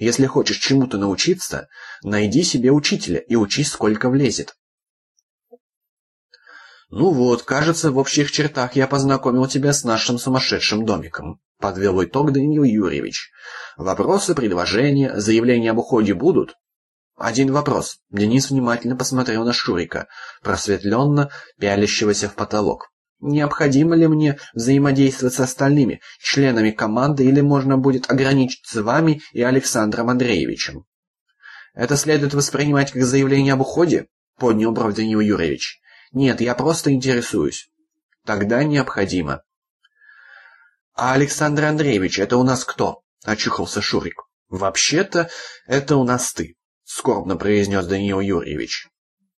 Если хочешь чему-то научиться, найди себе учителя и учись сколько влезет. Ну вот, кажется, в общих чертах я познакомил тебя с нашим сумасшедшим домиком, подвел итог Даниил Юрьевич. Вопросы, предложения, заявления об уходе будут? Один вопрос. Денис внимательно посмотрел на Шурика, просветленно пялящегося в потолок. Необходимо ли мне взаимодействовать с остальными членами команды или можно будет ограничиться вами и Александром Андреевичем? Это следует воспринимать как заявление об уходе? Поднял бровь Данил Юрьевич. Нет, я просто интересуюсь. Тогда необходимо. А Александр Андреевич, это у нас кто? Очухался Шурик. Вообще-то, это у нас ты скорбно произнес Даниил Юрьевич.